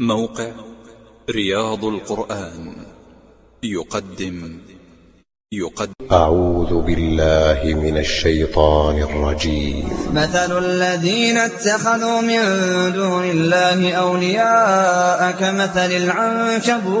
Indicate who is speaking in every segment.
Speaker 1: موقع رياض القرآن. يقدم. يقدم.
Speaker 2: أعوذ بالله من الشيطان الرجيم.
Speaker 3: مثل الذين اتخذوا من دون الله أولياء كمثل العنكبوت.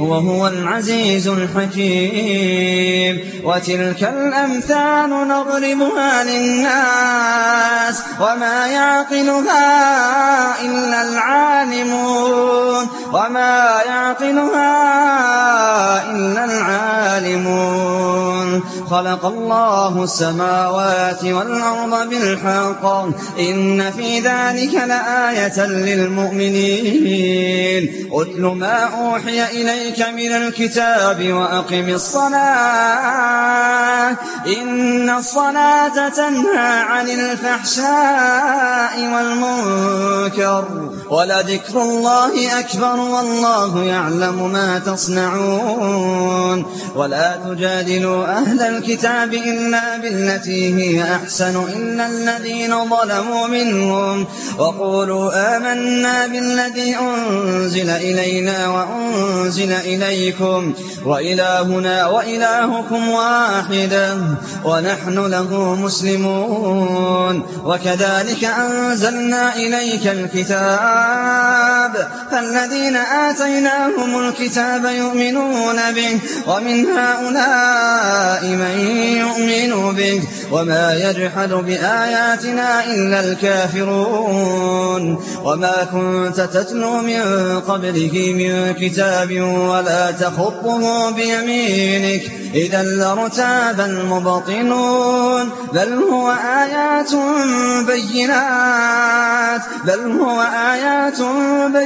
Speaker 3: وهو العزيز الحكيم. وتلك الأمثال نضربها للناس وما يعقلها إلا العالمون. وما يعقلها إلا العالمون. خلق الله السماوات والأرض بالحق. إن في ذلك لآية للمؤمنين. أتل ما أوحي إليك من الكتاب وأقم الصلاة. إن الصلاة تنهى عن الفحشاء والمنكر. ولذكر الله أكبر والله يعلم ما تصنعون. ولا تجادلوا أهل الكتاب إلا بالتي هي أحسن إلا الذين ظلموا منهم وقولوا آمنا بالذي أنزل إلينا وأنزل إليكم وإلهنا وإلهكم واحدة ونحن له مسلمون وكذلك أنزلنا إليك الكتاب فالذين آتيناهم الكتاب يؤمنون به ومن هؤلاء من يؤمن به وما يجحد بآياتنا إلا الكافرون. وما كنت تتلو من قبله من كتاب ولا تخطه بيمينك. إذا لارتاب المبطنون بل هو آيات بينات بل هو آيات بينات.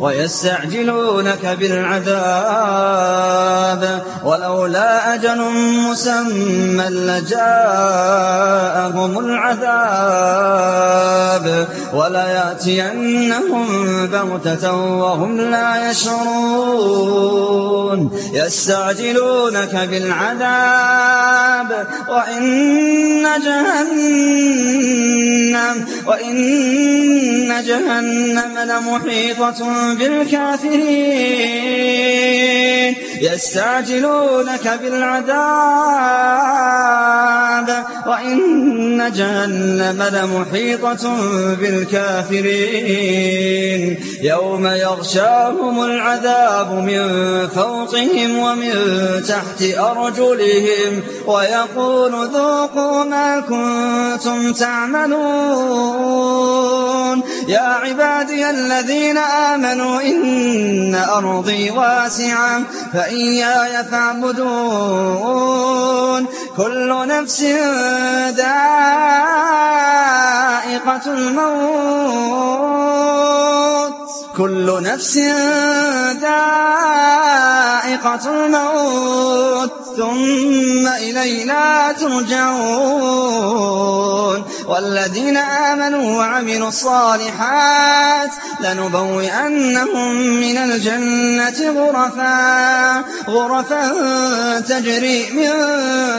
Speaker 3: ويستعجلونك بالعذاب ولولا أجل مسمى لجاءهم العذاب وليأتينهم بغتة وهم لا يشعرون يستعجلونك بالعذاب وإن جهنم وإن جهنم لمحيطة بالكافرين. يستعجلونك بالعذاب. وإن جهنم لمحيطة بالكافرين. يوم يغشاهم العذاب من فوقهم ومن تحت أرجلهم ويقول ذوقوا ما كنتم تعملون. يا عبادي الذين آمنوا إن أرضي واسعة فإياي فاعبدون. كل نفس ذائقة الموت. كل نفس ذائقة الموت. ثم إلينا ترجعون. والذين آمنوا وعملوا الصالحات لنبوئنهم من الجنة غرفا غرفا تجري من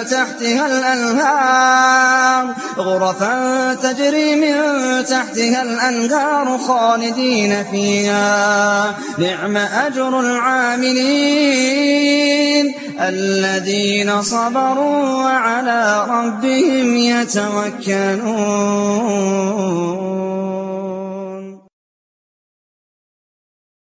Speaker 3: تحتها الأنهار غرفا تجري من تحتها الأنهار خالدين فيها. نعم أجر العاملين الذين صبروا وعلى ربهم يتوكلون.